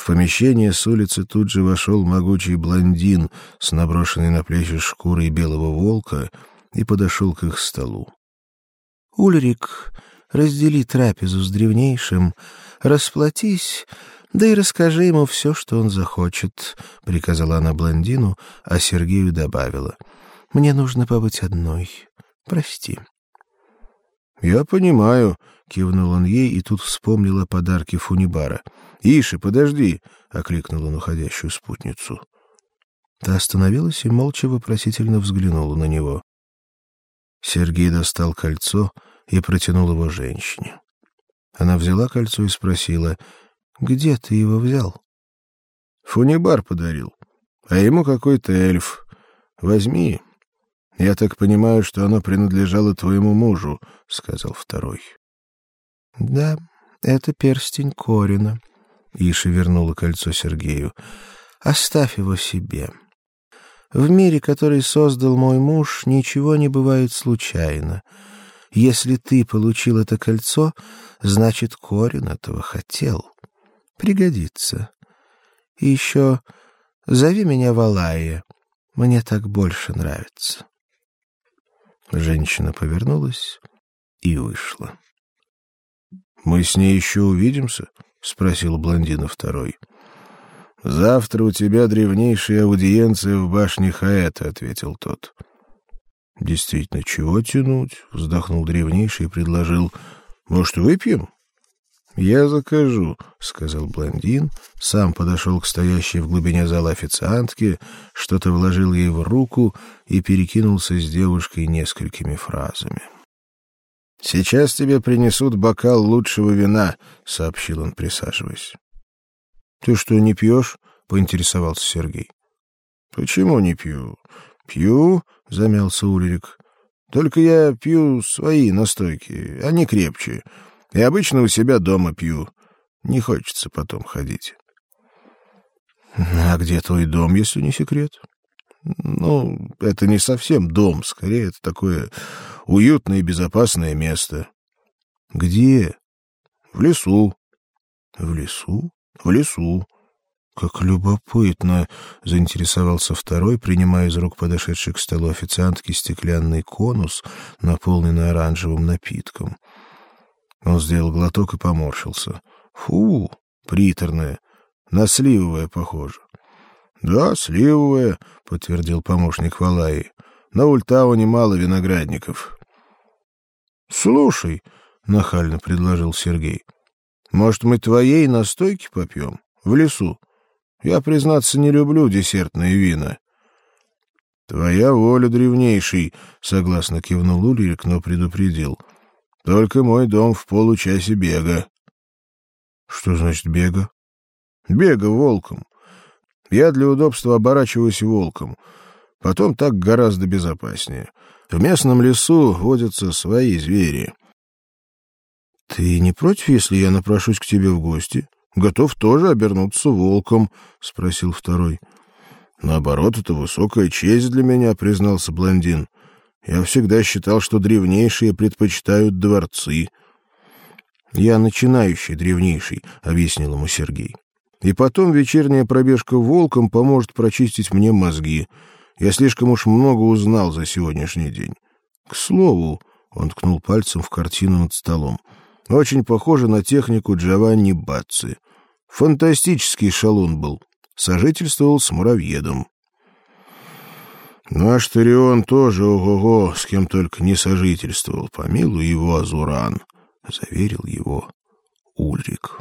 В помещение с улицы тут же вошел могучий блондин с наброшенной на плечи шкурой белого волка и подошел к их столу. Ульрик, раздели трапезу с древнейшим, расплатись, да и расскажи ему все, что он захочет, приказала она блондину, а Сергею добавила: мне нужно побыть одной. Прости. Я понимаю, кивнул он ей и тут вспомнил о подарке Фунибара. Ише, подожди, окликнул он уходящую спутницу. Та остановилась и молча вопросительно взглянула на него. Сергей достал кольцо и протянул его женщине. Она взяла кольцо и спросила: "Где ты его взял?" "Фунибар подарил, а ему какой-то эльф. Возьми. Я так понимаю, что оно принадлежало твоему мужу", сказал второй. "Да, это перстень Корина", Иша вернула кольцо Сергею. "Оставь его себе. В мире, который создал мой муж, ничего не бывает случайно. Если ты получил это кольцо, значит, корень этого хотел. Пригодится. И еще зови меня Валая. Мне так больше нравится. Женщина повернулась и вышла. Мы с ней еще увидимся, спросил блондина второй. Завтра у тебя древнейшая аудиенция в башне Хаэта, ответил тот. Действительно, чего тянуть? вздохнул древнейший и предложил: "Может, выпьем?" "Я закажу", сказал блондин, сам подошел к стоящей в глубине зала официантке, что-то вложил ей в руку и перекинулся с девушкой несколькими фразами. Сейчас тебе принесут бокал лучшего вина, сообщил он, присаживаясь. Ты что, не пьешь?» — поинтересовался Сергей. Почему не пью? Пью, замялся Ульрик. Только я пью свои настойки, они крепче. И обычно у себя дома пью. Не хочется потом ходить. А где твой дом, если не секрет? Ну, это не совсем дом, скорее это такое уютное и безопасное место. Где? В лесу. В лесу? В лесу. Как любопытно, заинтересовался второй, принимая из рук подошедшей к столу официантки стеклянный конус, наполненный оранжевым напитком. Он сделал глоток и поморщился. Фу, приторное, на сливовое похоже. Да, сливовое, подтвердил помощник Валаи. На Ультау немало виноградников. Слушай, нахально предложил Сергей. Может, мы твоей настойки попьем в лесу? Я, признаться, не люблю десертные вина. Твоя воля, древнейший, согласно кивнул Ульрик, но предупредил. Только мой дом в получасе бега. Что значит бега? Бега волком. Я для удобства оборачиваюсь волком. Потом так гораздо безопаснее. В местном лесу водятся свои звери. Ты не против, если я напрошусь к тебе в гости? Готов тоже обернуться волком, спросил второй. Наоборот, это высокая честь для меня, признался блондин. Я всегда считал, что древнейшие предпочитают дворцы. Я начинающий древнейший, объяснил ему Сергей. И потом вечерняя пробежка волком поможет прочистить мне мозги. Я слишком уж много узнал за сегодняшний день. К слову, он ткнул пальцем в картину над столом. Очень похоже на технику Джованни Бацци. Фантастический шалун был. Сожительствовал с муравьедом. Наш Тарион тоже ого-го, с кем только не сожительствовал. Помилуй его, Азуран, заверил его Ульрик.